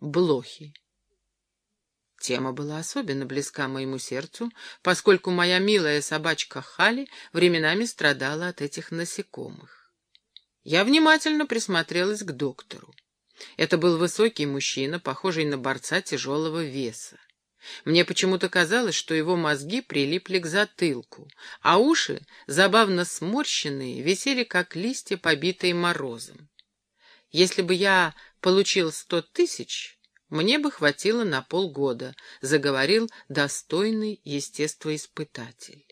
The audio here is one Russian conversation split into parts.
блохи. Тема была особенно близка моему сердцу, поскольку моя милая собачка Хали временами страдала от этих насекомых. Я внимательно присмотрелась к доктору. Это был высокий мужчина, похожий на борца тяжелого веса. Мне почему-то казалось, что его мозги прилипли к затылку, а уши, забавно сморщенные, висели, как листья, побитые морозом. Если бы я получил сто тысяч, мне бы хватило на полгода, заговорил достойный естествоиспытатель.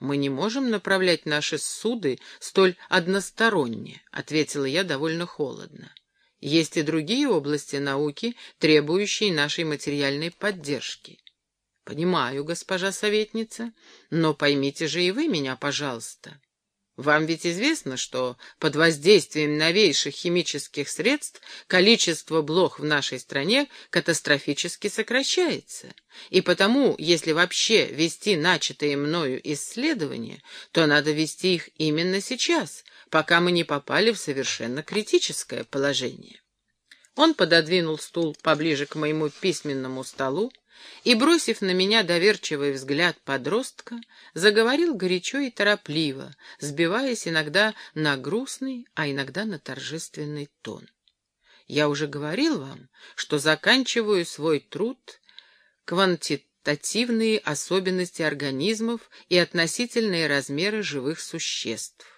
«Мы не можем направлять наши суды столь односторонне», — ответила я довольно холодно. Есть и другие области науки, требующие нашей материальной поддержки. Понимаю, госпожа советница, но поймите же и вы меня, пожалуйста. Вам ведь известно, что под воздействием новейших химических средств количество блох в нашей стране катастрофически сокращается. И потому, если вообще вести начатые мною исследования, то надо вести их именно сейчас, пока мы не попали в совершенно критическое положение. Он пододвинул стул поближе к моему письменному столу и, бросив на меня доверчивый взгляд подростка, заговорил горячо и торопливо, сбиваясь иногда на грустный, а иногда на торжественный тон. Я уже говорил вам, что заканчиваю свой труд «Квантитативные особенности организмов и относительные размеры живых существ».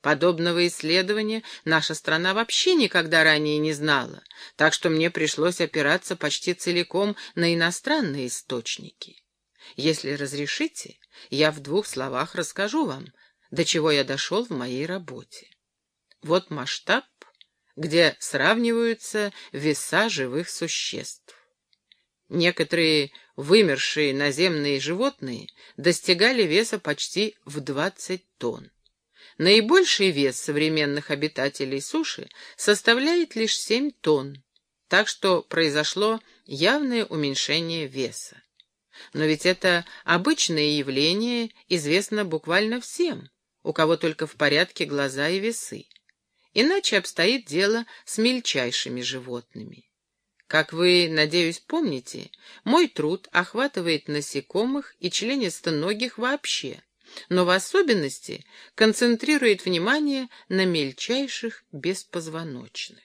Подобного исследования наша страна вообще никогда ранее не знала, так что мне пришлось опираться почти целиком на иностранные источники. Если разрешите, я в двух словах расскажу вам, до чего я дошел в моей работе. Вот масштаб, где сравниваются веса живых существ. Некоторые вымершие наземные животные достигали веса почти в 20 тонн. Наибольший вес современных обитателей суши составляет лишь 7 тонн, так что произошло явное уменьшение веса. Но ведь это обычное явление известно буквально всем, у кого только в порядке глаза и весы. Иначе обстоит дело с мельчайшими животными. Как вы, надеюсь, помните, мой труд охватывает насекомых и членистоногих вообще, но в особенности концентрирует внимание на мельчайших беспозвоночных.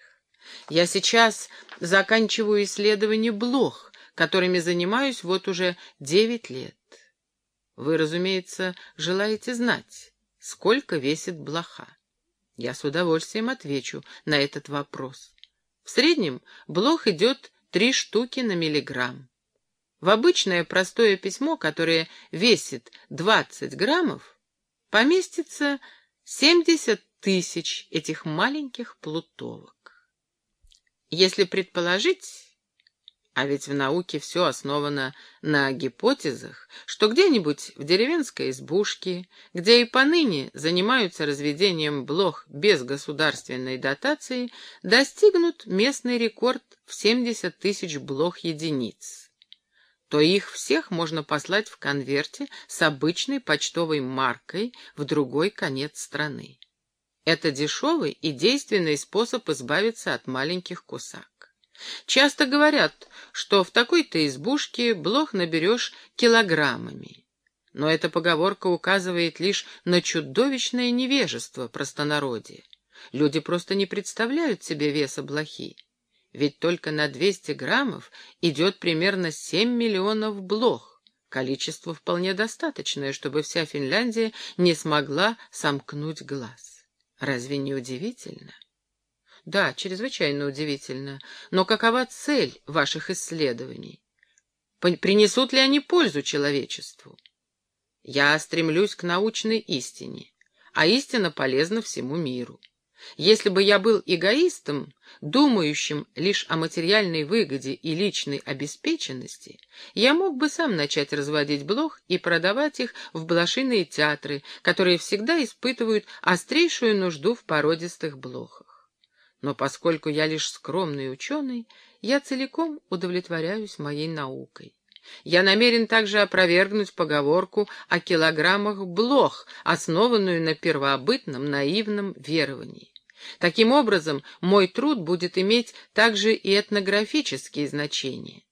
Я сейчас заканчиваю исследование блох, которыми занимаюсь вот уже девять лет. Вы, разумеется, желаете знать, сколько весит блоха. Я с удовольствием отвечу на этот вопрос. В среднем блох идет три штуки на миллиграмм. В обычное простое письмо, которое весит 20 граммов, поместится 70 тысяч этих маленьких плутовок. Если предположить, а ведь в науке все основано на гипотезах, что где-нибудь в деревенской избушке, где и поныне занимаются разведением блох без государственной дотации, достигнут местный рекорд в 70 тысяч блох единиц то их всех можно послать в конверте с обычной почтовой маркой в другой конец страны. Это дешевый и действенный способ избавиться от маленьких кусак. Часто говорят, что в такой-то избушке блох наберешь килограммами. Но эта поговорка указывает лишь на чудовищное невежество простонародия. Люди просто не представляют себе веса блохи ведь только на 200 граммов идет примерно 7 миллионов блох. Количество вполне достаточное, чтобы вся Финляндия не смогла сомкнуть глаз. Разве не удивительно? Да, чрезвычайно удивительно. Но какова цель ваших исследований? Принесут ли они пользу человечеству? Я стремлюсь к научной истине, а истина полезна всему миру. Если бы я был эгоистом, думающим лишь о материальной выгоде и личной обеспеченности, я мог бы сам начать разводить блох и продавать их в блошиные театры, которые всегда испытывают острейшую нужду в породистых блохах. Но поскольку я лишь скромный ученый, я целиком удовлетворяюсь моей наукой. Я намерен также опровергнуть поговорку о килограммах блох, основанную на первобытном наивном веровании. Таким образом, мой труд будет иметь также и этнографические значения.